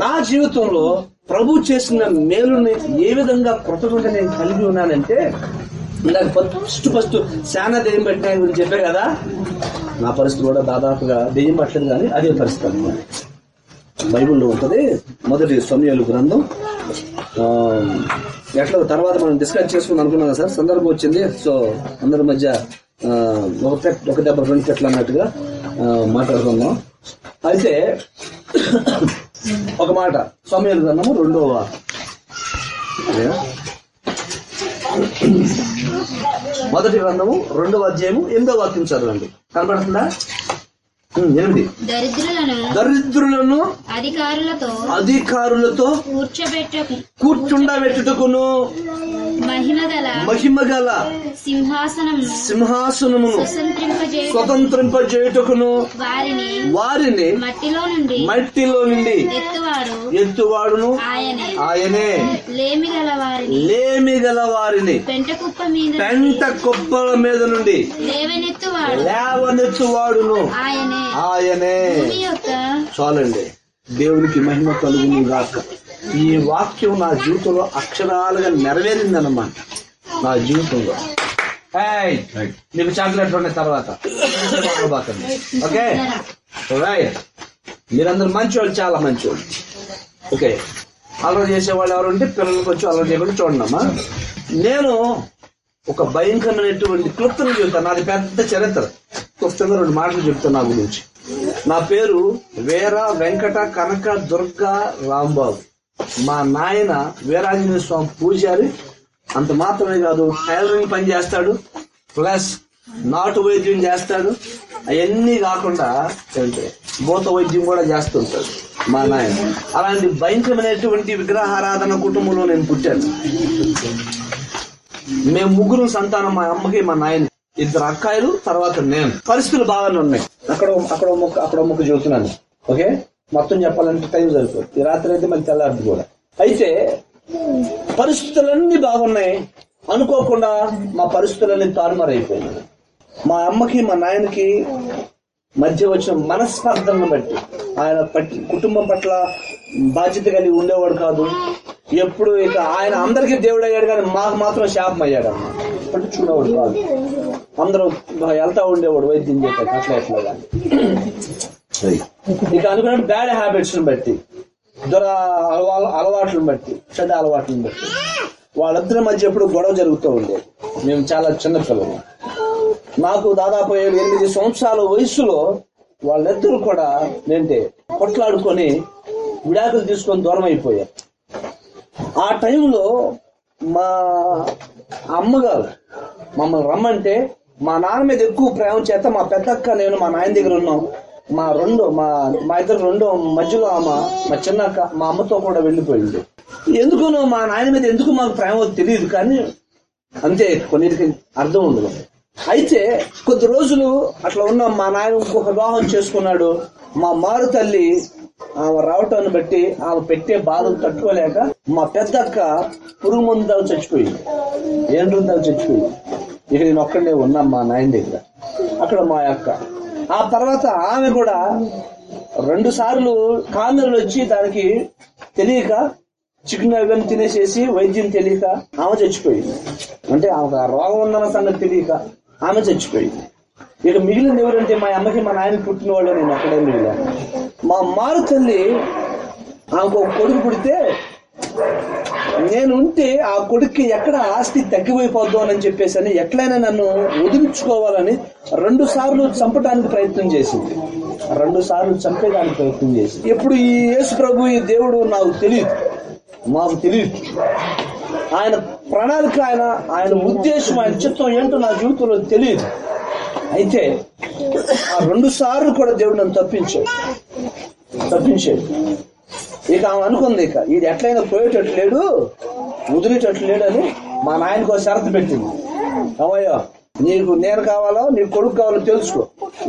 నా జీవితంలో ప్రభు చేసిన మేలుని ఏ విధంగా కృతజ్ఞత నేను కలిగి ఉన్నానంటే ఇందాక ఫస్ట్ ఫస్ట్ శానా దెయ్యం పెట్టిన గురించి చెప్పే కదా? నా పరిస్థితి కూడా దాదాపుగా దెయ్యం పట్టలేదు కానీ అదే పరిస్థితి అన్నమాట. బైబిల్లో ఉంటుంది. మొదటి సమయాలు గ్రంథం. ఎట్లా తర్వాత మనం డిస్కస్ చేసుకుని అనుకున్నాం సార్? సందర్భం వచ్చింది. సో అందరి మధ్య ఒక పెట్ ఒక దెబ్బ రెండు పెట్లు అన్నట్టుగా మాట్లాడుకుందాం. అయితే ఒక మాట. సమయాలు గ్రంథము రెండవ. మొదటి గ్రంథము రెండవ అధ్యాయము ఎనిమిదో వాక్యం చదవండి. కనబడుతుందా ఉమ్, ఎనిమిది దరిద్రులను దరిద్రులను అధికారులతో అధికారులతో కూర్చోబెట్ట కూర్చుండబెట్టుటకును. మహిమ గల మహిమ గల సింహాసనం సింహాసనమును స్వతంత్రింపజే స్వతంత్రింపజేయుటకును వారిని వారిని మట్టిలో నుండి మట్టిలో నుండి ఎత్తువాడు. ఎత్తువాడును ఆయనే. లేమి గల వారిని పెంట కుప్పల మీద నుండి లేవనెత్తువాడు. లేవనెత్తువాడును ఆయనే. ఆయనే. భూమి యొక్క చాలండి. దేవునికి మహిమ కలుగును గాక. ఈ వాక్యం నా జీవితంలో అక్షరాలుగా నెరవేరిందన్నమాట. నా జీవితంలో. మీకు చాక్లెట్ ఉన్న తర్వాత. ఓకే రైట్ మీరందరూ మంచివాళ్ళు చాలా మంచివాళ్ళు ఓకే అల్లరి చేసేవాళ్ళు ఎవరు ఉంటే పిల్లలకు వచ్చి అల్లరి చేయకుండా చూడండి అమ్మా నేను ఒక భయంకరమైనటువంటి క్లుప్తంగా చెబుతాను. నాది పెద్ద చరిత్ర. క్లుప్తంగా రెండు మాటలు చెప్తాను నా గురించి. నా పేరు వీర వెంకట కనక దుర్గా రాంబాబు. మా నాయన వీరాంజనేయ స్వామి పూజారి అంత మాత్రమే కాదు టైలరింగ్ పని చేస్తాడు ప్లస్ నాటు వైద్యం చేస్తాడు అవన్నీ కాకుండా అంటే భూత వైద్యం కూడా చేస్తుంటాడు మా నాయన. అలాంటి భయంకరమైనటువంటి విగ్రహారాధన కుటుంబంలో నేను పుట్టాను. మేము ముగ్గురు సంతానం మా అమ్మకి మా నాయన ఇద్దరు అక్కాయిలు తర్వాత నేను. పరిస్థితులు బాగానే ఉన్నాయి. అక్కడ అక్కడ మొక్క అక్కడ మొక్క చూస్తున్నాను. ఓకే? మొత్తం చెప్పాలంటే టైం సరిపోతుంది. ఈ రాత్రి అయితే మళ్ళీ తెల్లారి కూడా. అయితే పరిస్థితులన్నీ బాగున్నాయి. అనుకోకుండా మా పరిస్థితులన్నీ తారుమారైపోయినాయి. మా అమ్మకి మా నాయనకి మధ్య వచ్చిన మనస్పర్ధలను బట్టి ఆయన పట్టి కుటుంబం పట్ల బాధ్యత కలిగి ఉండేవాడు కాదు. ఎప్పుడు ఇక ఆయన అందరికీ దేవుడు అయ్యాడు కానీ మాకు మాత్రం శాపం అయ్యాడు అమ్మ. పట్టించుకునేవాడు కాదు. అందరూ వెళ్తా ఉండేవాడు వైద్యం చేయక అట్లా ఎట్లా కానీ. ఇక అనుకున్నట్టు బ్యాడ్ హ్యాబిట్స్ బట్టి దుర అలవా- అలవాట్లను బట్టి చెడ్డ అలవాట్లను బట్టి వాళ్ళిద్దరి మధ్య ఎప్పుడు గొడవ జరుగుతూ ఉండేది మేము చాలా చిన్న పిల్లలు నాకు దాదాపు ఎనిమిది సంవత్సరాల వయసులో వాళ్ళిద్దరూ కూడా ఏంటి కొట్లాడుకొని విడాకులు తీసుకొని దూరం అయిపోయారు. ఆ టైంలో మా అమ్మగారు మమ్మల్ని రమ్మంటే మా నాన్న మీద ఎక్కువ ప్రేమ చేత మా పెద్దక్క నేను మా నాయన దగ్గర ఉన్నాం. మా రెండు మా మా ఇద్దరు రెండు మధ్యలో ఆమె మా చిన్న మా అమ్మతో కూడా వెళ్ళిపోయింది. ఎందుకునో మా నాయన మీద ఎందుకు మాకు ప్రేమ తెలియదు కానీ అంతే కొన్నిటికి అర్థం ఉండదు. అయితే కొద్ది రోజులు అట్లా ఉన్న మా నాయన ఇంకొక వివాహం చేసుకున్నాడు. మా మారు తల్లి ఆమె రావటాన్ని బట్టి ఆమె పెట్టే బాధను తట్టుకోలేక మా పెద్దక్క పురుగు మందు దాకా చచ్చిపోయింది. ఏండ్రు దాకా చచ్చిపోయింది. ఇక నేను ఒక్కడే ఉన్నా మా నాయన దగ్గర. అక్కడ మా అక్క. ఆ తర్వాత ఆమె కూడా రెండు సార్లు కామెరలు వచ్చి దానికి తెలియక చికెన్ అవన్నీ తినేసేసి వైద్యం తెలియక ఆమె చచ్చిపోయింది. అంటే ఆమెకు ఆ రోగం ఉందన్న సంగతి తెలియక ఆమె చచ్చిపోయింది. ఇక మిగిలిన ఎవరంటే మా అమ్మకి మా నాయన పుట్టిన వాళ్ళు నేను అక్కడే మిగిలాను. మా మారు తల్లి ఆమెకు ఒక కొడుకు పుడితే నేను ఉంటే ఆ కొడుక్కి ఎక్కడ ఆస్తి తగ్గిపోయిపోద్దామని చెప్పేసి అని ఎట్లయినా నన్ను వదిలించుకోవాలని రెండు సార్లు చంపడానికి ప్రయత్నం చేసింది. రెండు సార్లు చంపేదానికి ప్రయత్నం చేసింది. ఎప్పుడు ఈ యేసు ప్రభు ఈ దేవుడు నాకు తెలియదు. మాకు తెలియదు. ఆయన ప్రణాళిక ఆయన ఆయన ఉద్దేశం ఆయన చిత్తం ఏంటో నా జీవితంలో తెలియదు. అయితే ఆ రెండు సార్లు కూడా దేవుడు నన్ను తప్పించాడు. తప్పించాడు. ఇక ఆమె అనుకుంది ఇక. ఇది ఎట్లయినా పోయేటట్టు లేడు వదిలేటట్టు లేడు అని మా నాయనకు షరతు పెట్టింది. అమ్మయ్యో నీకు నేను కావాలో నీ కొడుకు కావాలో తెలుసుకో.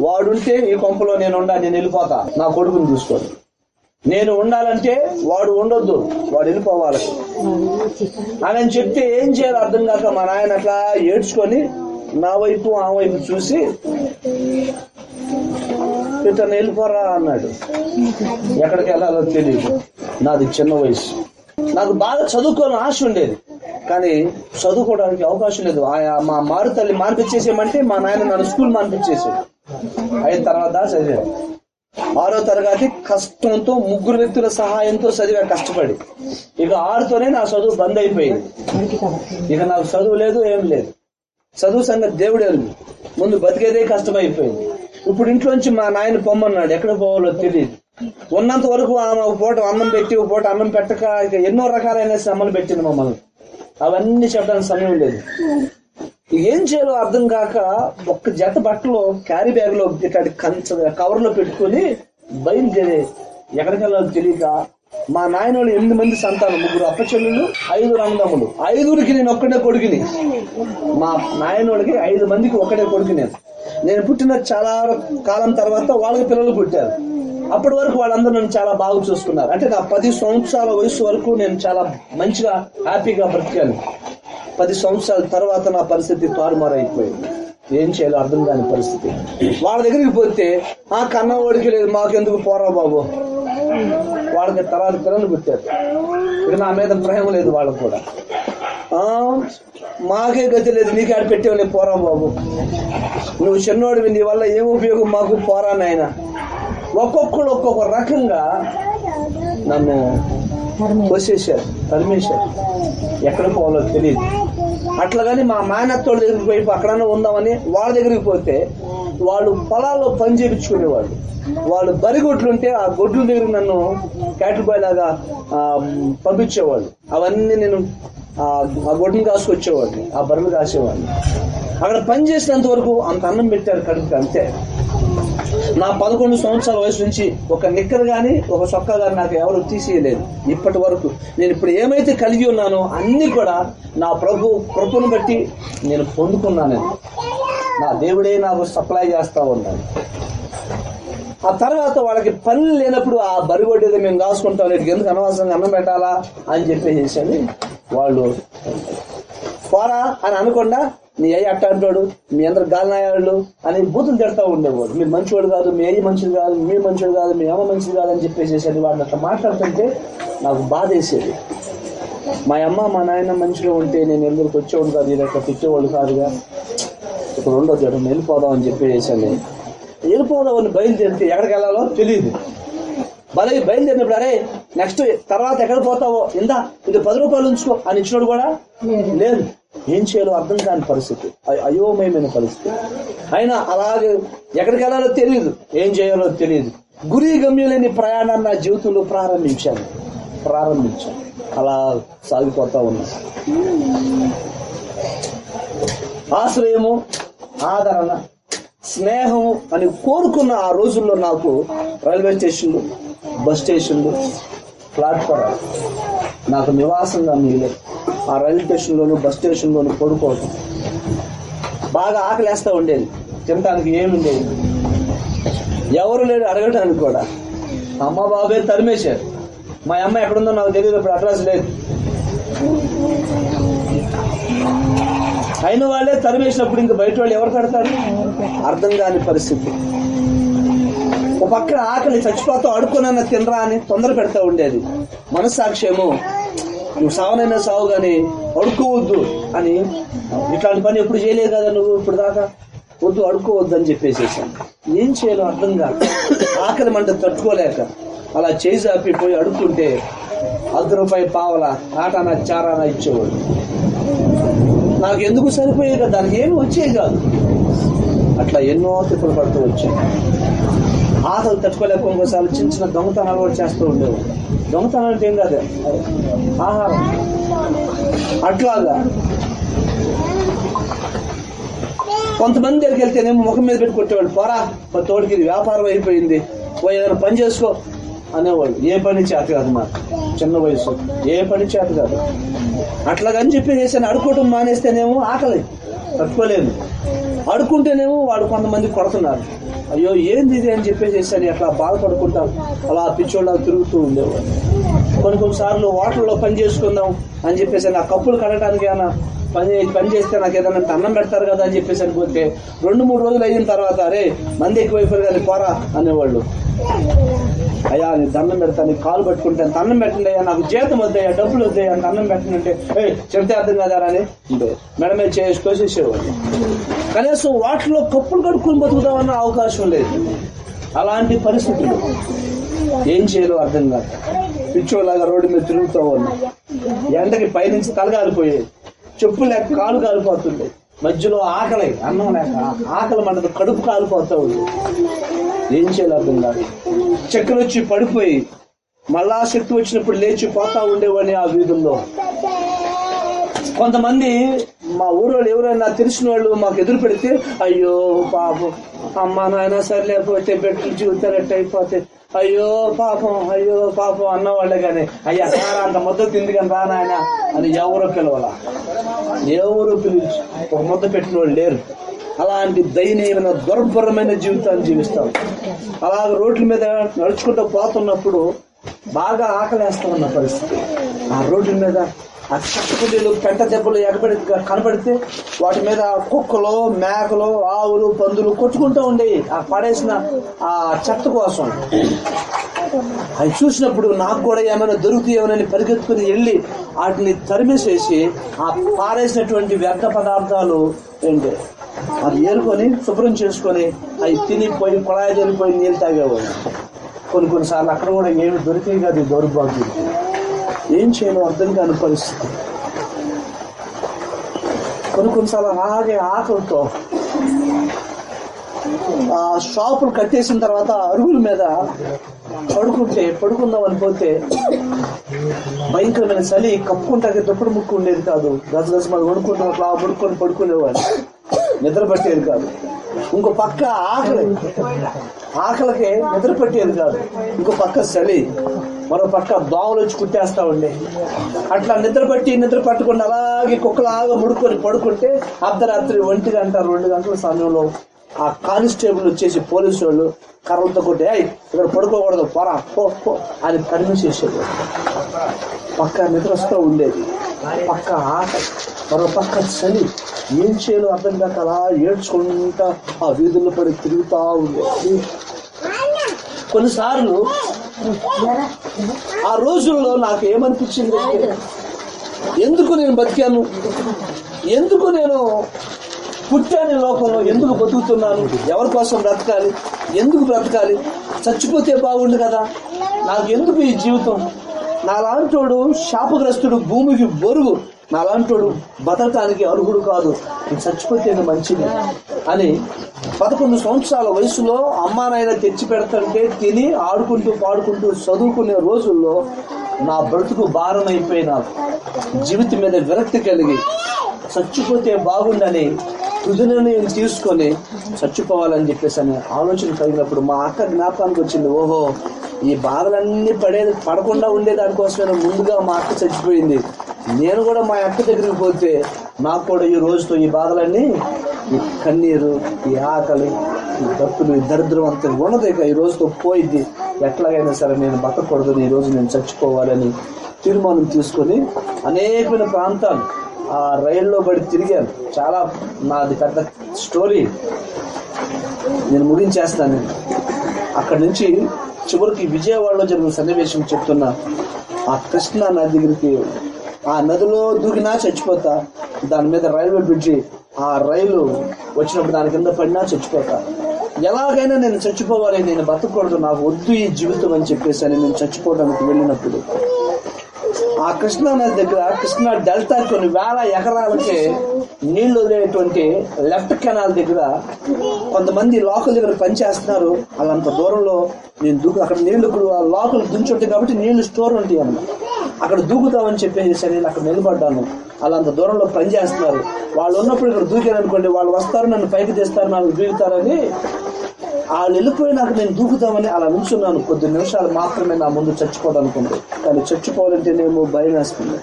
వాడుంటే ఈ కొంపలో నేను ఉండా నేను వెళ్ళిపోతా. నా కొడుకుని చూసుకో నేను ఉండాలంటే వాడు ఉండొద్దు వాడు వెళ్ళిపోవాలి. అని చెప్తే ఏం చేయాలో అర్థం కాక మా నాయన అట్లా ఏడ్చుకొని నా వైపు ఆ వైపు చూసి ఇతను వెళ్ళిపోరా అన్నాడు. ఎక్కడికి వెళ్ళాలో తెలియదు నాది చిన్న వయసు. నాకు బాగా చదువుకోవాలని ఆశ ఉండేది. కానీ చదువుకోవడానికి అవకాశం లేదు. ఆయా మా మారు తల్లి మా నాయన నన్ను స్కూల్ మానిపించేసాడు అయిన తర్వాత చదివాను ఆరో తరగతి కష్టంతో ముగ్గురు వ్యక్తుల సహాయంతో చదివా కష్టపడి. ఇక ఆరుతోనే నా చదువు బంద్ అయిపోయింది. ఇక నాకు చదువు లేదు ఏం లేదు. చదువు సంగతి దేవుడే ముందు బతికేదే కష్టమైపోయింది. ఇప్పుడు ఇంట్లోంచి మా నాయన పొమ్మన్నాడు. ఎక్కడ పోవాలో తెలియదు ఉన్నంత వరకు ఆమె ఒక పూట అన్నం పెట్టి ఒక పూట అన్నం పెట్టక ఇక ఎన్నో రకాలైన శ్రమలు పెట్టింది మమ్మల్ని. అవన్నీ చెప్పడానికి సమయం లేదు. ఏం చేయాలో అర్థం కాక ఒక్క జత బట్టలు క్యారీ బ్యాగ్లో ఇట్లాంటి కంచ కవర్లో పెట్టుకుని బయలుదేరే ఎక్కడికి వెళ్ళాలో తెలియక మా నాయనోళ్ళు ఎనిమిది మంది సంతానం ముగ్గురు అప్పచెల్లులు ఐదుగురు అన్నదమ్ములు. ఐదుగురికి నేను ఒక్కడే కొడుకుని. మా నాయనోడికి ఐదు మందికి ఒక్కడే కొడుకు నేను. నేను పుట్టిన చాలా కాలం తర్వాత వాళ్ళకి పిల్లలు పుట్టారు. అప్పటి వరకు వాళ్ళందరూ నన్ను చాలా బాగా చూసుకున్నారు. అంటే నా పది సంవత్సరాల వయసు వరకు నేను చాలా మంచిగా హ్యాపీగా బ్రతికాను. పది సంవత్సరాల తర్వాత నా పరిస్థితి తారుమారైపోయింది. ఏం చేయాలో అర్థం కాని పరిస్థితి. వాళ్ళ దగ్గరికి పోతే ఆ కన్న ఓడికి లేదు మాకెందుకు పోరా బాబు? వాళ్ళకి తర్వాత పిల్లలు పుట్టారు. ఇక నా మీద ప్రేమ లేదు వాళ్ళకు కూడా. మాకే గతి లేదు నీకు ఆడ పెట్టేవలే పోరా బాబు. నువ్వు చిన్నవాడివి నీ వల్ల ఏం ఉపయోగం మాకు? పోరా నాయనా. ఒక్కొక్కడు ఒక్కొక్క రకంగా నన్ను తోసేశారు తరిమేశారు. ఎక్కడ పోవాలో తెలియదు అట్లాగని మా మేనత్తోడి దగ్గరికి పోయి అక్కడన్నా ఉందామని వాళ్ళ దగ్గరికి పోతే వాళ్ళు పొలాల్లో పని చేయించుకునేవాళ్ళు వాళ్ళు బరి గొడ్లుంటే ఆ గొడ్ల దగ్గర నన్ను క్యాటిల్ బాయ్ లాగా పంపించేవాళ్ళు. అవన్నీ నేను ఆ ఆ కాసుకొచ్చేవాడిని ఆ బర్రెలు కాసేవాడిని. అక్కడ పని చేసినంత వరకు అంత అన్నం పెట్టారు కడుపుకి అంతే. నా పదకొండు సంవత్సరాల వయసు నుంచి ఒక నిక్కర్ గాని ఒక చొక్కా గాని నాకు ఎవరు తీసేయలేదు ఇప్పటి వరకు. నేను ఇప్పుడు ఏమైతే కలిగి ఉన్నానో అన్ని కూడా నా ప్రభు కృపను బట్టి నేను పొందుకున్నాను. నా దేవుడే నాకు సప్లై చేస్తా ఉన్నాను ఆ తర్వాత వాళ్ళకి పని లేనప్పుడు ఆ బరిగొడ్డేది మేము దాచుకుంటాం లేదు ఎందుకు అనవసరంగా అన్నం పెట్టాలా అని చెప్పేసి వాళ్ళు పోరా అని అనకుండా నీ ఏ అట్ట అంటాడు మీ అందరు గాలినాయాళ్ళు అని బూతులు తిడతా ఉండేవాడు. మీరు మంచివాడు కాదు మీ ఏ మంచిది కాదు మీ మంచివాడు కాదు మీ అమ్మ మంచిది కాదు అని చెప్పేసేసేది వాడిని అట్లా మాట్లాడుతుంటే నాకు బాధ వేసేది. మా అమ్మ మా నాయన మంచిగా ఉంటే నేను ఎందుకు వచ్చేవాడు కాదు ఇది అట్లా తిట్టేవాళ్ళు కాదుగా. ఇక్కడ రెండో చూడండి వెళ్ళిపోదాం అని చెప్పేసాను నేను. వెళ్ళిపోదాం అని బయలుదేరితే ఎక్కడికి వెళ్ళాలో తెలియదు బలై బయలుదేరినప్పుడు అరే నెక్స్ట్ తర్వాత ఎక్కడ పోతావో ఇందా ఇది పది రూపాయలు ఉంచుకో అని ఇచ్చినోడు కూడా లేదు. ఏం చేయాలో అర్థం కాని పరిస్థితి. అయోమయమైన పరిస్థితి. అయినా అలాగే ఎక్కడికి వెళ్ళాలో తెలియదు ఏం చేయాలో తెలియదు గురి గమ్యం లేని ప్రయాణాన్ని నా జీవితంలో ప్రారంభించాను. ప్రారంభించాను. అలా సాగిపోతా ఉన్నా. ఆశ్రయము ఆదరణ స్నేహము అని కోరుకున్న ఆ రోజుల్లో నాకు రైల్వే స్టేషన్లు బస్ స్టేషన్లు ప్లాట్ఫారం. నాకు నివాసంగా మిగిలేదు ఆ రైల్వే స్టేషన్లోను బస్ స్టేషన్లోను పడుకోవటం బాగా ఆకలేస్తూ ఉండేది. తినడానికి ఏమి ఎవరు లేరు అడగటానికి కూడా. అమ్మ బాబే తరిమేశారు. మా అమ్మ ఎక్కడుందో నాకు తెలియదు ఇప్పుడు అడ్రస్ లేదు. అయిన వాళ్ళే తరిమేసినప్పుడు ఇంక బయట వాళ్ళు ఎవరు కడతారు? అర్థం కాని పరిస్థితి. ఒక పక్కన ఆకలి చచ్చిపోతూ అడుక్కునన్న తినరా అని తొందర పెడతా ఉండేది. మనస్సాక్ష్యము నువ్వు సావనైనా సావు గాని అడుక్కోవద్దు అని. ఇట్లాంటి పని ఎప్పుడు చేయలేదు కదా నువ్వు ఇప్పుడు దాకా? వద్దు అడుక్కోవద్దు అని చెప్పేసేసాను. ఏం చేయాలో అర్థం కాదు ఆకలి మంట తట్టుకోలేక అలా చేయి ఆపిపోయి పోయి అడుక్కుంటే అర్ధ రూపాయి పావల ఆటానా చారానా ఇచ్చేవాడు. నాకు ఎందుకు సరిపోయే దానికి ఏమి వచ్చేది కాదు. అట్లా ఎన్నో తిప్పులు పడుతూ వచ్చాయి ఆశలు తట్టుకోలేక ఇంకోసారి చిన్న చిన్న దొంగతనాలు కూడా చేస్తూ ఉండేవి దొంగతనాలు అంటే ఏం కాదు? ఆహారం. అట్లాగా. కొంతమంది దగ్గరికి వెళ్తేనేమో ముఖం మీద పెట్టి కొట్టేవాళ్ళు పోరా మా తోడికి ఇది వ్యాపారం అయిపోయింది. పోయి ఏదైనా పని చేసుకో అనేవాళ్ళు ఏ పని చేత కాదు మా చిన్న వయసు. ఏ పని చేత కాదు. అట్లాగని చెప్పి చేశాను అడుకోవటం మానేస్తేనేమో ఆకలి. తట్టుకోలేదు అడుకుంటేనేమో వాడు కొంతమంది కొడుతున్నారు. అయ్యో ఏంది ఇది అని చెప్పేసి అని అట్లా బాధపడుకుంటాం. అలా పిచ్చోళ్ళ తిరుగుతూ ఉండేవాడు. కొన్ని కొన్నిసార్లు వాటర్లో పని చేసుకుందాం అని చెప్పేసి ఆ కప్పులు కడటానికి అయినా పని పని చేస్తే నాకు ఏదైనా అన్నం పెడతారు కదా అని చెప్పేసి అనుకుంటే రెండు మూడు రోజులు అయిన తర్వాత అరే మంది ఎక్కువైపోయారు కానీ పోరా అనేవాళ్ళు. అయ్యా నీ దండం పెడతా నీ కాలు పట్టుకుంటాను దండం పెట్టండి అయ్యా నాకు జీతం వద్దయ్యా డబ్బులు వద్దయ్యా దండం పెట్టండి అంటే ఏ చెప్తే అర్థం కదా అని అంటే మెడ మీద కనీసం వాటిలో కప్పులు కడుక్కుని బతుకుతామన్న అవకాశం లేదు. అలాంటి పరిస్థితులు. ఏం చేయాలో అర్థం కాదు. పిచ్చోలాగా రోడ్డు మీద తిరుగుతూ ఉన్నా. ఎండకి పైనుంచి తలగాలిపోయాయి చెప్పు లేక కాలు కాలిపోతుంది మధ్యలో ఆకలి అన్నం లేక ఆకలి మంటది కడుపు కాలిపోతా ఉంది. ఏం చేయాలో అర్థం కాదు. చక్కెర వచ్చి పడిపోయి మళ్ళా శక్తి వచ్చినప్పుడు లేచి పోతా ఉండేవాడిని ఆ వీధుల్లో. కొంతమంది మా ఊరోళ్ళు ఎవరైనా తెలిసిన వాళ్ళు మాకు ఎదురు పెడితే అయ్యో పాపం అమ్మ నాయన సరే లేకపోతే బెట్లు జీవితాలు అయిపోతే అయ్యో పాపం అయ్యో పాపం అన్నవాళ్ళే కానీ అయ్యా సారా అంత మద్దతు తింది కానీ రా నాయన అని ఎవరో పిలవాల? ఎవరు పిలిచి ఒక ముద్ద పెట్టిన వాళ్ళు లేరు. అలాంటి దయనీయమైన దుర్భరమైన జీవితాన్ని జీవిస్తాం. అలాగ రోడ్ల మీద నడుచుకుంటూ పోతున్నప్పుడు బాగా ఆకలేస్తామన్న పరిస్థితి. ఆ రోడ్ల మీద ఆ చెత్తకుండీలు పెంట దెబ్బలు ఎగబడి కనబడితే వాటి మీద కుక్కలు మేకలు ఆవులు పందులు కొట్టుకుంటూ ఉండేవి ఆ పడేసిన ఆ చెత్త కోసం. అవి చూసినప్పుడు నాకు కూడా ఏమైనా దొరుకుతాయేమోనని పరిగెత్తుకుని వెళ్ళి వాటిని తరిమేసేసి ఆ పారేసినటువంటి వ్యర్థ పదార్థాలు ఏంటి అది ఏరుకొని శుభ్రం చేసుకొని అవి తినిపోయి కొడాయి జరిగిపోయి నీళ్ళు తాగేవాడు కొన్ని కొన్నిసార్లు అక్కడ కూడా ఏమి దొరికాయి కాదు దౌర్భాగ్యం. ఏం చేయాలో అర్థం కాని పరిస్థితి. కొన్ని కొన్నిసార్లు అలాగే ఆకలితో ఆ షాపులు కట్టేసిన తర్వాత అరుగుల మీద పడుకుంటే పడుకుందాం అనిపోతే భయంకరమైన చలి కప్పుకుంటాకే దుప్పటి ముక్కు ఉండేది కాదు. గజగజ మనం వణుకుంటూ అట్లా పడుకొని పడుకునేవాడు నిద్ర పట్టేది కాదు. ఇంకో పక్క ఆకలి. ఆకలికి నిద్ర పెట్టేది కాదు. ఇంకో పక్క చలి. మరో పక్క దోమలు వచ్చి కుట్టేస్తా ఉండే. అట్లా నిద్ర పట్టి నిద్ర పట్టుకుని అలాగే కుక్కలాగా ముడుకొని పడుకుంటే అర్ధరాత్రి ఒంటి గంట రెండు గంటల సమయంలో ఆ కానిస్టేబుల్ వచ్చేసి పోలీసు వాళ్ళు కర్రలతో కొట్టే ఇక్కడ పడుకోకూడదు పోరా పో పో అని పర్మిషన్ చేసేది పక్క నిద్ర వస్తూ ఉండేది. పక్క ఆకలి. మరో పక్క చలి ఏం చేయాలో అర్థం కాక అలా ఏడ్చుకుంటా ఆ వీధుల్లో పడి తిరుగుతా ఉండేది కొన్నిసార్లు ఆ రోజుల్లో నాకు ఏమనిపించింది? ఎందుకు నేను బతికాను? ఎందుకు నేను పుట్టాను లోకంలో? ఎందుకు బతుకుతున్నాను? ఎవరి కోసం బ్రతకాలి? ఎందుకు బ్రతకాలి? చచ్చిపోతే బాగుండు కదా. నాకు ఎందుకు ఈ జీవితం? నాలాంటోడు శాపగ్రస్తుడు భూమికి బొరుగు. నాలాంటోడు బతకటానికి అర్హుడు కాదు. చచ్చిపోతే మంచిది అని పదకొండు సంవత్సరాల వయసులో అమ్మా నాయన తెచ్చి పెడతంటే తిని ఆడుకుంటూ పాడుకుంటూ చదువుకునే రోజుల్లో నా బ్రతుకు భారం అయిపోయి జీవితం మీద విరక్తి కలిగి చచ్చిపోతే బాగుండని తుది నిర్ణయం తీసుకొని చచ్చిపోవాలని చెప్పేసి అని ఆలోచన కలిగినప్పుడు మా అక్క జ్ఞాపకానికి వచ్చింది ఓహో ఈ బాధలన్నీ పడేది పడకుండా ఉండేదానికోసమే ముందుగా మా అక్క చచ్చిపోయింది. నేను కూడా మా అక్క దగ్గరికి పోతే నాకు కూడా ఈ రోజుతో ఈ బాధలన్నీ ఈ కన్నీరు ఈ ఆకలి ఈ దప్పులు ఈ దరిద్రం అంతా ఉన్నది ఇక ఈ రోజుతో పోయింది ఎట్లాగైనా సరే నేను బతకూడదు ఈ రోజు నేను చచ్చిపోవాలని తీర్మానం తీసుకొని అనేకమైన ప్రాంతాలు ఆ రైల్లో పడి తిరిగాను. చాలా నాది పెద్ద స్టోరీ. నేను ముగించేస్తాను. అక్కడి నుంచి చివరికి విజయవాడలో జరిగిన సన్నివేశం చెప్తున్నా ఆ కృష్ణా నది దగ్గరికి ఆ నదిలో దూకినా చచ్చిపోతా. దాని మీద రైల్వే బ్రిడ్జి ఆ రైలు వచ్చినప్పుడు దాని కింద పడినా చచ్చిపోతా. ఎలాగైనా నేను చచ్చిపోవాలి నేను బతకూడదు నాకు వద్దు ఈ జీవితం అని చెప్పేసి అని నేను చచ్చిపోవడానికి వెళ్ళినప్పుడు ఆ కృష్ణా నది దగ్గర కృష్ణా డెల్టా కొన్ని వేల ఎకరాలకే నీళ్ళు వదిలేటువంటి లెఫ్ట్ కెనాల్ దగ్గర కొంతమంది లోకల్ దగ్గర పనిచేస్తున్నారు వాళ్ళంత దూరంలో నేను దూకు అక్కడ నీళ్ళు ఇప్పుడు ఆ లోకల్ దుంచుంటాయి కాబట్టి నీళ్ళు స్టోర్ ఉంటాయి అన్నమాట. అక్కడ దూకుతామని చెప్పేసి నేను అక్కడ నిలబడ్డాను. వాళ్ళంత దూరంలో పనిచేస్తున్నారు వాళ్ళు ఉన్నప్పుడు ఇక్కడ దూకాను అనుకోండి వాళ్ళు వస్తారు నన్ను పైకి తీస్తారు నాకు దూకుతారని. వాళ్ళు వెళ్ళిపోయినాక నేను దూకుతామని అలా నుంచున్నాను. కొద్ది నిమిషాలు మాత్రమే నా ముందు చచ్చిపోవడానికి ఉంది కానీ చచ్చిపోవాలంటేనేమో భయం వేస్తుంది.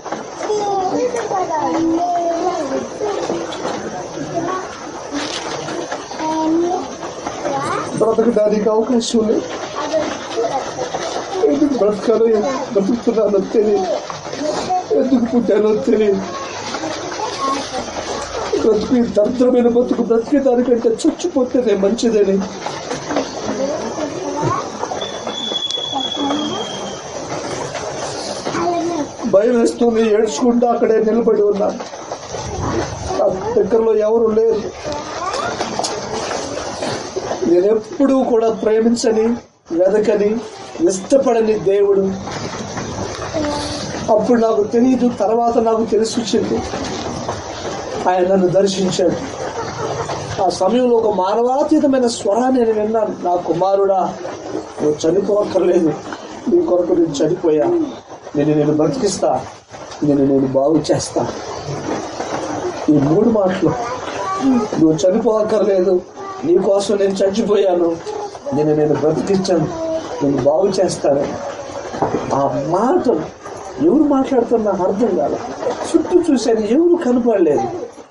బ్రతకడానికి అవకాశం లేదు. ఎందుకు బ్రతకాలి బ్రతుకుతున్నానో తెలియదు ఎందుకు పుట్టానో తెలియదు బ్రతుకు దరిద్రమైన బతుకు బ్రతికే దానికంటే చచ్చిపోతేనే మంచిదని. భయం వేస్తుంది ఏడ్చుకుంటూ అక్కడే నిలబడి ఉన్నాను దగ్గరలో ఎవరు లేరు. నేను ఎప్పుడూ కూడా ప్రేమించని వెదకని ఇష్టపడని దేవుడు. అప్పుడు నాకు తెలియదు తర్వాత నాకు తెలిసొచ్చింది. ఆయన నన్ను దర్శించాడు. ఆ సమయంలో ఒక మానవాతీతమైన స్వరాన్ని నేను విన్నాను. నా కుమారుడా నువ్వు చనిపోక్కర్లేదు. నీ కొరకు నేను చనిపోయా. నేను నేను బ్రతికిస్తా నేను నేను బాగు చేస్తా. ఈ మూడు మాటలు నువ్వు చనిపోక్కర్లేదు. నీ కోసం నేను చచ్చిపోయాను. నేను నేను బ్రతికించాను నేను బాగు చేస్తాను ఆ మాటలు ఎవరు మాట్లాడుతున్నా నాకు అర్థం కాదు. చుట్టూ చూశాను ఎవరు కనపడలేదు.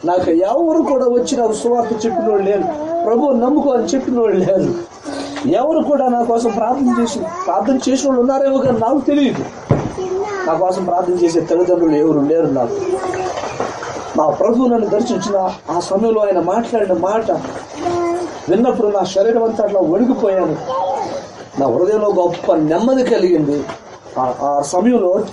నాకు ఎవరు కూడా వచ్చి నాకు సువార్త చెప్పిన వాళ్ళు లేరు. ప్రభు నమ్ముకో అని చెప్పిన వాళ్ళు లేరు. ఎవరు కూడా నా కోసం ప్రార్థన చేసి ప్రార్థన చేసిన వాళ్ళు ఉన్నారేమో కానీ నాకు తెలియదు. నా కోసం ప్రార్థన చేసే తల్లిదండ్రులు ఎవరు లేరు నాకు. నా ప్రభు నన్ను దర్శించిన ఆ సమయంలో ఆయన మాట్లాడిన మాట విన్నప్పుడు నా శరీరం అంతా అట్లా వణిగిపోయాను. నా హృదయంలో గొప్ప నెమ్మది కలిగింది. ఆ- సమయంలో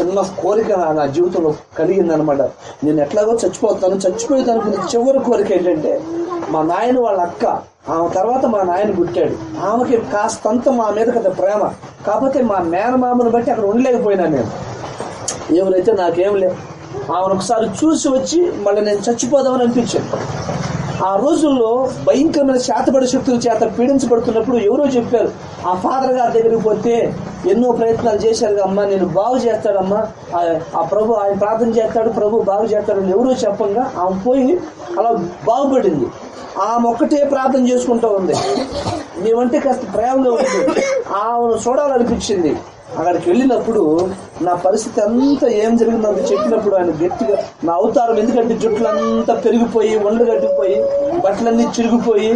చిన్న కోరిక నా- జీవితంలో కలిగింది అనమాట నేను ఎట్లాగో చచ్చిపోతాను. చచ్చిపోయేదానికి అనుకున్న చివరి కోరిక ఏంటంటే మా నాయన వాళ్ళ అక్క ఆమె తర్వాత మా నాయన గుట్టాడు ఆమెకి కాస్తంత మా మీద కదా ప్రేమ. కాకపోతే మా మేనమామను బట్టి అక్కడ ఉండలేకపోయినా నేను. ఎవరైతే నాకేం లేవు ఆమెను ఒకసారి చూసి వచ్చి మళ్ళీ నేను చచ్చిపోదామని అనిపించాను. ఆ రోజుల్లో భయంకరమైన శాతపడి శక్తుల చేత పీడించబడుతున్నప్పుడు ఎవరో చెప్పారు ఆ ఫాదర్ గారి దగ్గరికి పోతే ఎన్నో ప్రయత్నాలు చేశారు అమ్మా నేను బాగు చేస్తాడమ్మా. ఆ- ప్రభు ఆయన ప్రార్థన చేస్తాడు ప్రభు బాగు చేస్తాడని ఎవరో చెప్పంగా ఆమె పోయి అలా బాగుపడింది. ఆమె ఒక్కటే ప్రార్థన చేసుకుంటూ ఉంది. మేమంటే కాస్త ప్రేమగా ఉంది. ఆమెను చూడాలనిపించింది. అక్కడికి వెళ్ళినప్పుడు నా పరిస్థితి అంతా ఏం జరిగిందో చెప్పినప్పుడు ఆయన గట్టిగా నా అవతారం ఎందుకంటే జుట్లంతా పెరిగిపోయి ఒండ్లు కట్టుకుపోయి బట్టలన్నీ చిరిగిపోయి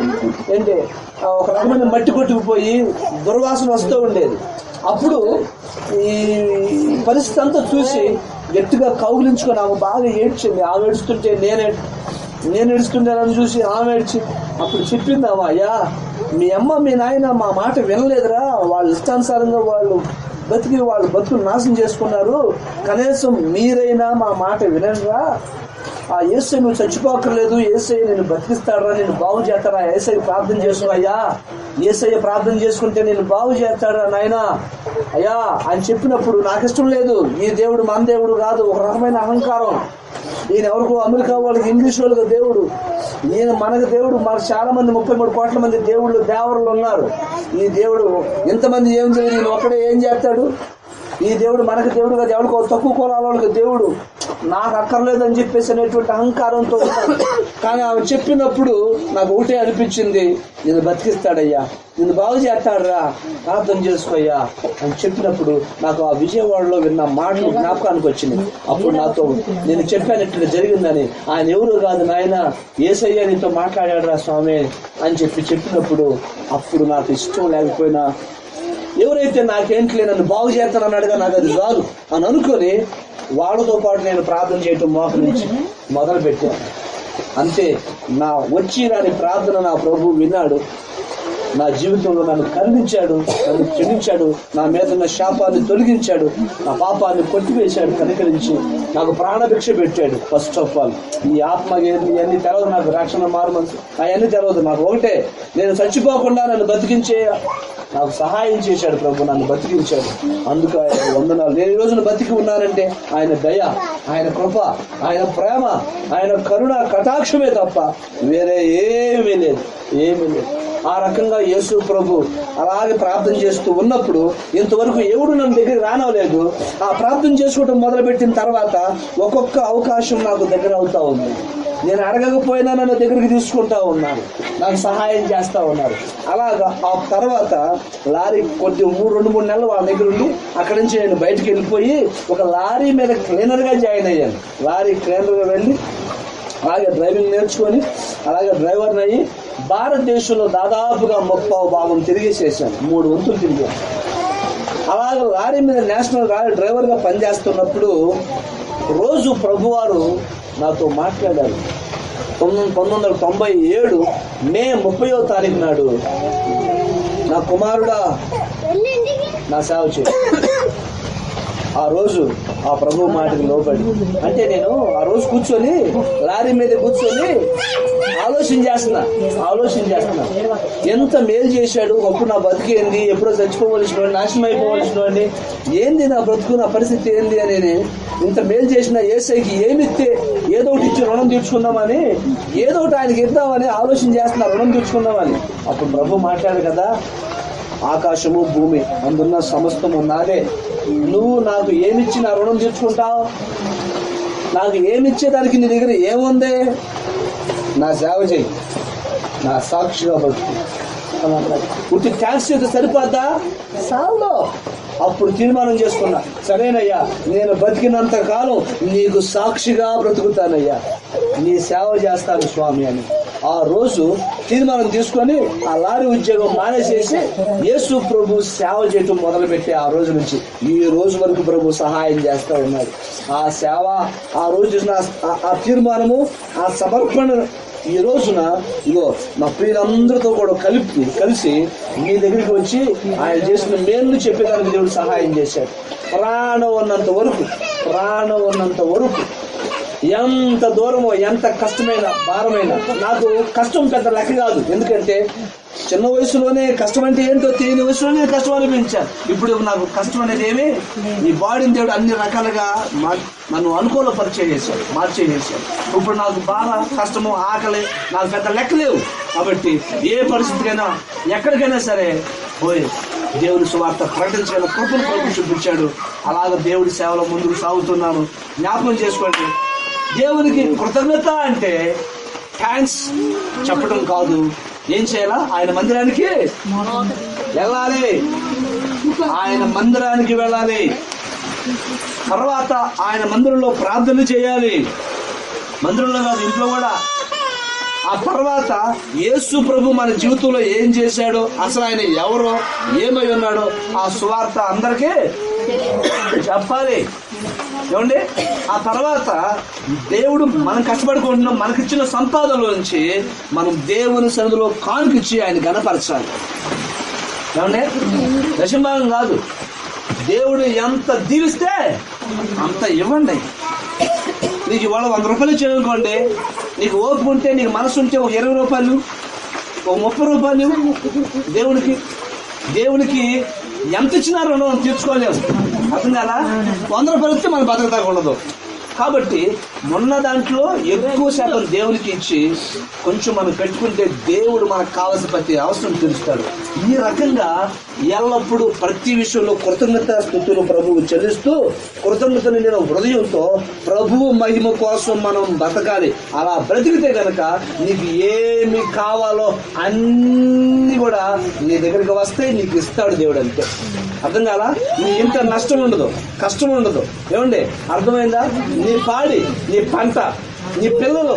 ఏంటి ఒక రకమైన మట్టి కొట్టుకుపోయి దుర్వాసన వస్తూ ఉండేది. అప్పుడు ఈ పరిస్థితి అంతా చూసి గట్టిగా కౌగిలించుకొని ఆమె బాగా ఏడ్చింది. ఆమె ఏడుస్తుంటే నేనే నేను ఏడుస్తుంటానని చూసి ఆమె ఏడ్చి అప్పుడు చెప్పిందామా అయ్యా మీ అమ్మ మీ నాయన మా మాట వినలేదురా. వాళ్ళ ఇష్టానుసారంగా వాళ్ళు బతికి వాళ్ళు బతుకులు నాశనం చేసుకున్నారు. కనీసం మీరైనా మా మాట వినరా ఆ ఏసై నువ్వు చచ్చిపోకర్లేదు ఏసై నేను బతికిస్తాడరా నేను బాగు చేస్తారా ఏసై ప్రార్థన చేసుకో అయ్యా ఏసయ్య ప్రార్థన చేసుకుంటే నేను బాగు చేస్తాడా నాయనా. అయ్యా అని చెప్పినప్పుడు నాకు ఇష్టం లేదు. ఈ దేవుడు మన దేవుడు కాదు ఒక రకమైన అహంకారం. ఈయన ఎవరికో అమెరికా వాళ్ళకి ఇంగ్లీష్ వాళ్ళకి దేవుడు. ఈయన మనకు దేవుడు మనకు చాలా మంది ముప్పై మూడు కోట్ల మంది దేవుళ్ళు దేవరులు ఉన్నారు. ఈ దేవుడు ఎంతమంది ఏం చేయదు ఈయన ఒక్కడే ఏం చేస్తాడు? ఈ దేవుడు మనకు దేవుడు కాదు ఎవరికో తక్కువ కులాల వాళ్ళకి దేవుడు. నాకు అక్కర్లేదని చెప్పేసి అనేటువంటి అహంకారంతో కానీ ఆమె చెప్పినప్పుడు నాకు ఒకటే అనిపించింది నేను బతికిస్తాడయ్యా నేను బాగు చేస్తాడరా ప్రార్థన చేసుకోయ్యా అని చెప్పినప్పుడు నాకు ఆ విజయవాడలో విన్న మాటలు జ్ఞాపకానికి వచ్చింది. అప్పుడు నాతో నేను చెప్పాను ఇట్లా జరిగిందని ఆయన ఎవరు కాదు నాయన ఏసయ్య నీతో మాట్లాడాడురా స్వామి అని చెప్పి చెప్పినప్పుడు అప్పుడు నాకు ఇష్టం లేకపోయినా ఎవరైతే నాకేంట్లే నన్ను బాగు చేస్తానన్నాడుగా నాకు అది కాదు అని అనుకొని వాళ్ళతో పాటు నేను ప్రార్థన చేయటం మోకరించి మొదలు పెట్టాను అంతే నా వచ్చి రాని ప్రార్థన నా ప్రభు విన్నాడు. నా జీవితంలో నన్ను కరుణించాడు నన్ను క్షమించాడు నా మీద ఉన్న శాపాన్ని తొలగించాడు నా పాపాన్ని కొట్టివేశాడు కనికరించి నాకు ప్రాణభిక్ష పెట్టాడు. ఫస్ట్ ఆఫ్ ఆల్ ఈ ఆత్మ ఇవన్నీ తెలవదు నాకు రక్షణ మారమని అవన్నీ తెలవదు నాకు ఒకటే. నేను చచ్చిపోకుండా నన్ను బతికించే నాకు సహాయం చేశాడు ప్రభు నన్ను బతికించాడు. అందుకు ఆయన వందనాలు. నేను ఈ రోజున బతికి ఉన్నానంటే ఆయన దయ ఆయన కృప ఆయన ప్రేమ ఆయన కరుణ కటాక్షమే తప్ప వేరే ఏమీ లేదు. ఏమీ లేదు. ఆ రకంగా యేసు ప్రభు అలాగే ప్రార్థన చేస్తూ ఉన్నప్పుడు ఇంతవరకు ఎవడు నన్ను దగ్గర రానవలేదు ఆ ప్రార్థన చేసుకోవడం మొదలుపెట్టిన తర్వాత ఒక్కొక్క అవకాశం నాకు దగ్గర అవుతా ఉంది. నేను అడగకపోయినా నన్ను దగ్గరికి తీసుకుంటా ఉన్నాను నాకు సహాయం చేస్తా ఉన్నారు. అలాగా ఆ తర్వాత లారీ కొద్ది మూడు రెండు మూడు నెలలు వాళ్ళ దగ్గర ఉండి అక్కడి నుంచి నేను బయటికి వెళ్ళిపోయి ఒక లారీ మీద క్లీనర్గా జాయిన్ అయ్యాను. లారీ క్లీనర్గా వెళ్ళి అలాగే డ్రైవింగ్ నేర్చుకొని అలాగే డ్రైవర్ని అయ్యి భారతదేశంలో దాదాపుగా ముప్పావు భాగం తిరిగేసేసాను మూడు వంతులు తిరిగాను అలాగే లారీ మీద నేషనల్ లారీ డ్రైవర్గా పనిచేస్తున్నప్పుడు రోజు ప్రభువారు నాతో మాట్లాడారు. పంతొమ్మిది పంతొమ్మిది వందల తొంభై ఏడు మే ముప్పయో తారీఖు నాడు నా కుమారుడా నా సేవ చేయి. ఆ రోజు ఆ ప్రభు మాటకు లోబడి. అంటే నేను ఆ రోజు కూర్చొని లారీ మీద కూర్చొని ఆలోచన చేస్తున్నా ఆలోచన చేస్తున్నా. ఎంత మేలు చేశాడు అప్పుడు నా బతికేంది ఎప్పుడో చచ్చిపోవలసిన నాశనం అయిపోవలసిన ఏంది నా బ్రతుకు నా పరిస్థితి ఏంది అని ఇంత మేలు చేసిన ఏసైకి ఏమిస్తే ఏదో ఒకటి ఇచ్చి రుణం తీర్చుకుందామని ఏదో ఒకటి ఆయనకి ఇద్దామని ఆలోచన చేస్తున్నా రుణం తీర్చుకుందామని. అప్పుడు ప్రభు మాట్లాడు కదా ఆకాశము భూమి అందున్న సమస్తము నాదే. నువ్వు నాకు ఏమిచ్చి నా రుణం తీర్చుకుంటావు? నాకు ఏమిచ్చేదానికి నీ దగ్గర ఏముంది? నా సేవ చేయి నా సాక్షిగా బతుకు. ఉట్టి ట్యాక్స్ చేస్తే సరిపోద్దా? సావులో. అప్పుడు తీర్మానం చేసుకున్నా. సరేనయ్యా నేను బతికినంత కాలం నీకు సాక్షిగా బ్రతుకుతానయ్యా. నీ సేవ చేస్తాను స్వామి అని. ఆ రోజు తీర్మానం తీసుకొని ఆ లారీ ఉద్యోగం మానేసేసి యేసు ప్రభు సేవ చేయటం మొదలుపెట్టి ఆ రోజు నుంచి. ఈ రోజు వరకు ప్రభు సహాయం చేస్తా ఉన్నాడు. ఆ సేవ ఆ రోజు చూసిన ఆ- తీర్మానము ఆ సమర్పణ ఈ రోజున ఇగో మా ప్రియులందరితో కూడా కలిపి కలిసి మీ దగ్గరికి వచ్చి ఆయన చేసిన మేలు చెప్పేదానికి దేవుడు సహాయం చేశాడు. ప్రాణం ఉన్నంత వరకు ప్రాణం ఉన్నంత వరకు ఎంత దూరమో ఎంత కష్టమైన భారమైన నాకు కష్టం పెద్ద లెక్క కాదు. ఎందుకంటే చిన్న వయసులోనే కష్టం అంటే ఏంటో తెలియని వయసులోనే కష్టం అనిపించాను. ఇప్పుడు నాకు కష్టం అనేది ఏమి? ఈ బాడీని దేవుడు అన్ని రకాలుగా నన్ను అనుకూల పరిచయం మార్చేసేసాడు ఇప్పుడు నాకు బాగా కష్టము ఆకలి నాకు పెద్ద లెక్క లేవు. కాబట్టి ఏ పరిస్థితికైనా ఎక్కడికైనా సరే పోయి దేవుని సువార్త ప్రకటించగల కృపను ప్రభు చూపించాడు. అలాగ దేవుడి సేవలో ముందుకు సాగుతున్నాను. జ్ఞాపకం చేసుకోండి. దేవునికి కృతజ్ఞత అంటే థ్యాంక్స్ చెప్పడం కాదు. ఏం చేయాలా? ఆయన మందిరానికి వెళ్ళాలి. ఆయన మందిరానికి వెళ్ళాలి. తర్వాత ఆయన మందిరంలో ప్రార్థన చేయాలి. మందిరంలో కాదు ఇంట్లో కూడా. ఆ తర్వాత యేసు ప్రభు మన జీవితంలో ఏం చేశాడో? అసలు ఆయన ఎవరో? ఏమై ఉన్నాడో ఆ సువార్త అందరికీ చెప్పాలి. ఏమండి? ఆ తర్వాత దేవుడు మనం కష్టపడుకుంటున్నాం మనకిచ్చిన సంపాదనలోంచి మనం దేవుని సన్నిధిలో కానుకిచ్చి ఆయన గణపరచాలి ఏమండి? దశభాగం కాదు. దేవుడు ఎంత దీవిస్తే అంత ఇవ్వండి. నీకు ఇవాళ వంద రూపాయలు ఇచ్చాడనుకోండి నీకు ఓపిక ఉంటే నీకు మనసు ఉంటే ఒక ఇరవై రూపాయలు ఒక ముప్పై రూపాయలు దేవునికి దేవునికి ఎంత ఇచ్చినా రుణం తీర్చుకోలేము అర్థం కదా? వంద రూపాయలు ఇస్తే మన బతకదాకా ఉండదు. కాబట్టి మొన్న దాంట్లో ఎక్కువ శాతం దేవునికి ఇచ్చి కొంచెం మనం పెట్టుకుంటే దేవుడు మనకు కావలసిన ప్రతి అవసరం తీరుస్తాడు. ఈ రకంగా ఎల్లప్పుడూ ప్రతి విషయంలో కృతజ్ఞత స్థుతులు ప్రభువు చెల్లిస్తూ కృతజ్ఞత నిండిన హృదయంతో ప్రభువు మహిమ కోసం మనం బతకాలి. అలా బ్రతికితే గనక నీకు ఏమి కావాలో అన్ని కూడా నీ దగ్గరికి వస్తే నీకు ఇస్తాడు దేవుడు అంతే. అర్థం కాలా? నీ ఇంత నష్టం ఉండదు కష్టం ఉండదు. ఏమండి? అర్థమైందా? నీ పాడి నీ పంట నీ పిల్లలు.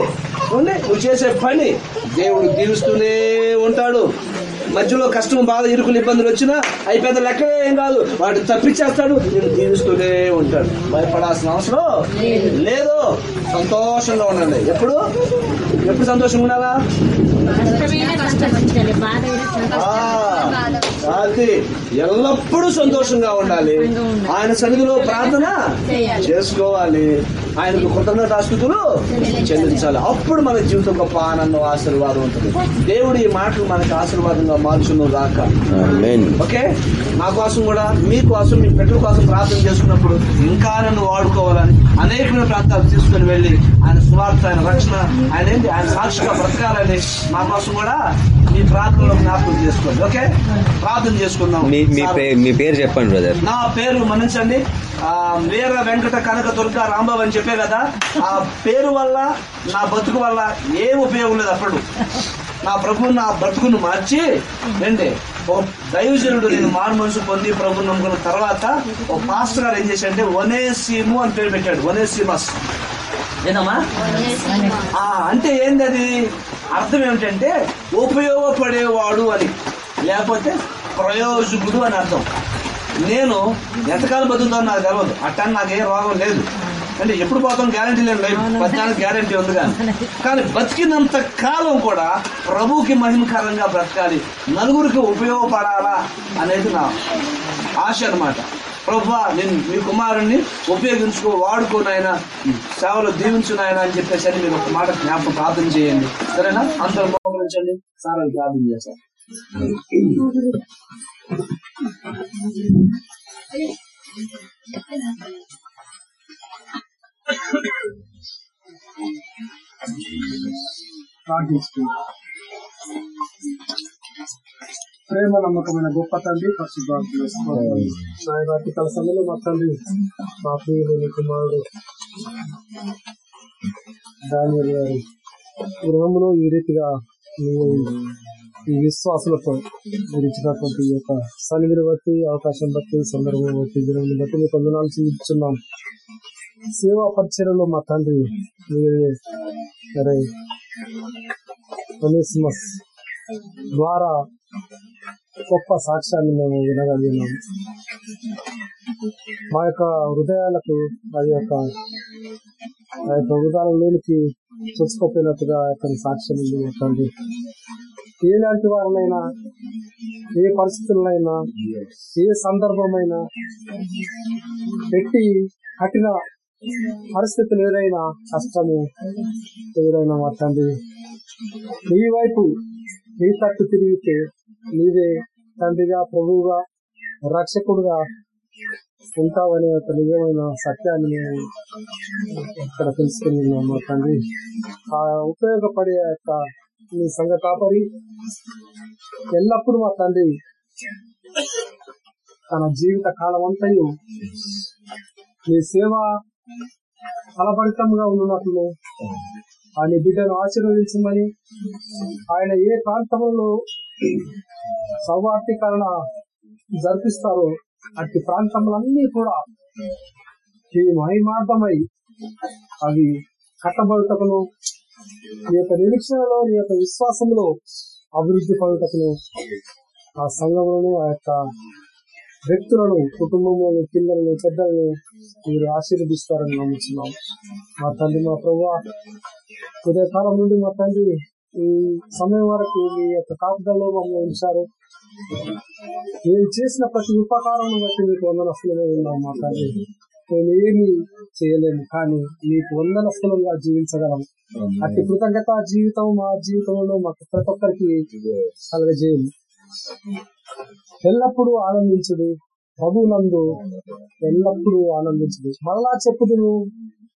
నువ్వు చేసే పని దేవుడు దీవిస్తూనే ఉంటాడు. మధ్యలో కష్టం బాధ ఇరుకులు ఇబ్బందులు వచ్చినా అవి పెద్ద ఏం కాదు. వాడు తప్పించేస్తాడు నేను దీవిస్తూనే ఉంటాడు. భయపడాల్సిన అవసరం లేదు. సంతోషంగా ఉండండి. ఎప్పుడు? ఎప్పుడు సంతోషంగా ఉండాలా? ఆ, అది ఎల్లప్పుడూ సంతోషంగా ఉండాలి. ఆయన సన్నిధిలో ప్రార్థన చేసుకోవాలి. ఆయనకు కృతజ్ఞతాస్తుతులు చెల్లించాలి. అప్పుడు మన జీవితం గొప్ప ఆనందం ఆశీర్వాదం ఉంటుంది. దేవుడు ఈ మాటలు మనకి ఆశీర్వాదంగా మార్చును గాక ఓకే? నా కోసం కూడా మీ కోసం మీ పెట్టల కోసం ప్రార్థన చేసుకున్నప్పుడు ఇంకా నన్ను వాడుకోవాలని అనేకమైన ప్రాంతాలు తీసుకుని వెళ్ళి ఆయన స్వార్థ ఆయన రక్షణ ఆయన ఏంటి? ఆయన సాక్షిగా బ్రతకాలని మా కోసం కూడా మీ ప్రార్థనలో జ్ఞాపకం చేసుకోండి. ఓకే? ప్రార్థన చేసుకుందాం. మీ పేరు చెప్పండి బ్రదర్. నా పేరు మన్నించండి. ఆ, వీర వెంకట కనక దుర్గా రాంబాబు అని చెప్పే కదా ఆ పేరు వల్ల నా బతుకు వల్ల ఏం ఉపయోగం లేదు అప్పుడు. నా ప్రభు నా బతుకును మార్చి రండి. ఒక దైవజనుడు నేను మారు మనసు పొంది ప్రభుని నమ్ముకున్న తర్వాత ఒక పాస్టర్ గారు ఏం చేశాడంటే వనేసీము అని పేరు పెట్టాడు. వనేసీమస్. ఏదమ్మా? ఆ, అంటే ఏంది అది అర్థం ఏమిటంటే ఉపయోగపడేవాడు అని. లేకపోతే ప్రయోజకుడు అని అర్థం. నేను ఎంతకాలం బతుకుతాను నాకు తెలియదు అట్టని నాకేం రోగం లేదు. అంటే ఎప్పుడు పోతాం గ్యారంటీ లేదు లైఫ్ పద్నాలుగు గ్యారంటీ ఉంది కానీ. కానీ బతికినంత కాలం కూడా ప్రభువుకి మహిమకరంగా బ్రతకాలి. నలుగురికి ఉపయోగపడాలా అనేది నా ఆశ అన్నమాట. ప్రభా నేను మీ కుమారుణ్ణి ఉపయోగించుకో వాడుకో నాయన. సేవలో దీవించు నాయన అని చెప్పేసి అని మీరు ఒక మాట జ్ఞాపకం ప్రార్థన చేయండి. సరేనా? అందరూ మోకరించండి సార్ ప్రార్థన చేశారు ప్రేమ నమ్మకమైన గొప్ప తండ్రి పరిశుద్ధాత్మ నాయన అతికల సమయంలో మా తండ్రి మా ప్రియులు కుమారుడు దానియల్ గారు. గృహంలో ఈ రీతిగా ఈ విశ్వాసులతో మీరు ఇచ్చినటువంటి ఈ యొక్క సన్నిధిని బట్టి అవకాశం బట్టి సందర్భం బట్టి దినాన్ని బట్టి మీకు వందనాలు చూపించున్నాం సేవా పరిచయంలో మా తండ్రి ఒనేసిమస్ ద్వారా గొప్ప సాక్ష్యాన్ని మేము వినగలిగినాం. మా యొక్క హృదయాలకు అది యొక్క ఆ యొక్క హృదయాలలోనికి చొచ్చుకోపోయినట్టుగా అతని సాక్ష్యం ఉంది మా తండ్రి. ఎలాంటి వారినైనా ఏ పరిస్థితులైనా ఏ సందర్భమైనా పెట్టి కఠిన Mm-hmm. పరిస్థితులు ఏదైనా కష్టము ఏదైనా మా తండ్రి నీ వైపు నీ తట్టు తిరిగితే నీవే తండ్రిగా ప్రభువుగా రక్షకుడుగా ఉంటావనే ఒక నిజమైన సత్యాన్ని మేము ఇక్కడ తెలుసుకుని ఉన్నాం మా తండ్రి. ఆ ఉపయోగపడే యొక్క మీ సంఘ కాపరి ఎల్లప్పుడూ మా తండ్రి తన జీవిత కాలం అంతయు మీ సేవ ఫలభరితంగా ఉన్నట్లు ఆయన బిడ్డను ఆశీర్వదించమని ఆయన ఏ ప్రాంతంలో సౌవార్థీకరణ జరిపిస్తారో అట్టి ప్రాంతములన్నీ కూడా ఈ మహిమార్థమై అవి కట్టబడుటకును ఈ యొక్క నిరీక్షణలో ఈ యొక్క విశ్వాసంలో అభివృద్ధి పడుటకును ఆ సంఘంలోని ఆ యొక్క వ్యక్తులను కుటుంబంలోని పిల్లలను పెద్దలను మీరు ఆశీర్వదిస్తారని నమ్ముతున్నాం మా తండ్రి మా ప్రభు ఉదయకాలం నుండి మా తండ్రి ఈ సమయం వరకు మీ యొక్క కాపుదల్లో మమ్మల్ని ఉంచారు. మేము చేసిన ప్రతి ఉపకారం బట్టి మీకు వందనస్తులమే ఉన్నాం మా తండ్రి. మేము ఏమి చేయలేము కానీ మీకు వందనస్తులంగా జీవించగలం. అట్టి కృతజ్ఞత జీవితం మా జీవితంలో మాకు ప్రతి ఒక్కరికి కలగజేయండి ఎల్లప్పుడూ ఆనందించుడు. ప్రభువునందు ఎల్లప్పుడూ ఆనందించుడు. మరలా చెప్పుదును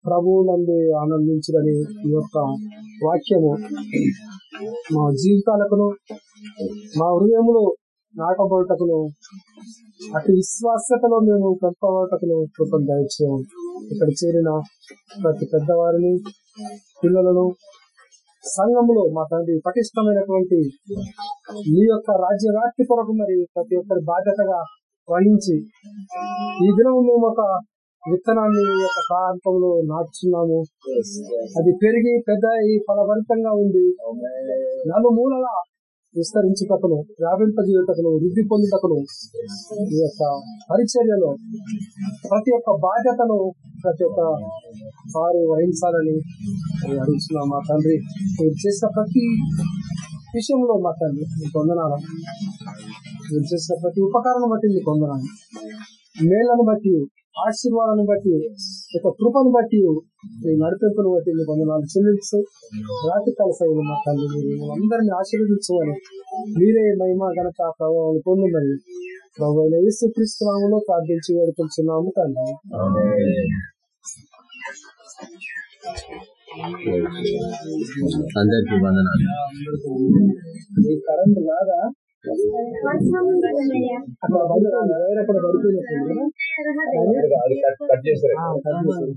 ప్రభువునందు ఆనందించుడని ఈ యొక్క వాక్యము మా జీవితాలకును మా హృదయములో నాటబడుటకును అతి విశ్వాసతలో మేము పెంపబడటకును కృతం దయచేయం ఇక్కడ చేరిన ప్రతి పెద్దవారిని పిల్లలను సంఘములో మా తండ్రి పటిష్టమైనటువంటి మీ యొక్క రాజ్య వ్యాప్తి కొరకు మరి ప్రతి ఒక్కరి బాధ్యతగా వహించి ఈ దినం మేము ఒక విత్తనాన్ని యొక్క ప్రాంతంలో నాటుచున్నాము. అది పెరిగి పెద్ద ఈ ఫలభరితంగా ఉంది నలుమూలల విస్తరించుటకును వ్యాపింపజేయుటకును వృద్ధి పొందుటకును ఈ యొక్క పరిచర్యలో ప్రతి ఒక్క బాధ్యతను ప్రతి ఒక్క వారు వహించాలని అడుగుతున్నాం మా తండ్రి. మీరు చేసిన ప్రతి విషయంలో మా తండ్రి మీకు వందనాలు మీరు చేసిన ప్రతి ఉపకారం బట్టి మీకు వందనాలు మేళ్ళను బట్టి ఆశీర్వాదాన్ని బట్టి ఒక కృపను బట్టి నడిపింపును బట్టి మీకు వందనాలు చెల్లించు రాత్రి కాల సేవలు మా తండ్రి మీరు అందరినీ ఆశీర్వదించమని మీరే మహిమ ఘనత ప్రభావాలు పొందమని ప్రభు యేసు క్రీస్తునామలో ప్రార్థించి వేడుకొంచున్నాము తండ్రి. అందరికీ వందనాలు. ఈ కరెంట్ లాగా అక్కడ పడి- వేరే అక్కడ పడిపోయినట్టుంది కదా? కట్ చేశారు ఆ, కట్ చేశారు.